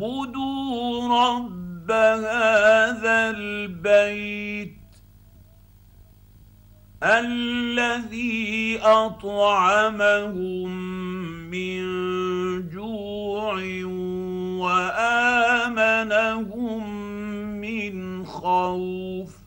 فليعبدوا رب هذا البيت الذي اطعمهم من جوع وامنهم من خوف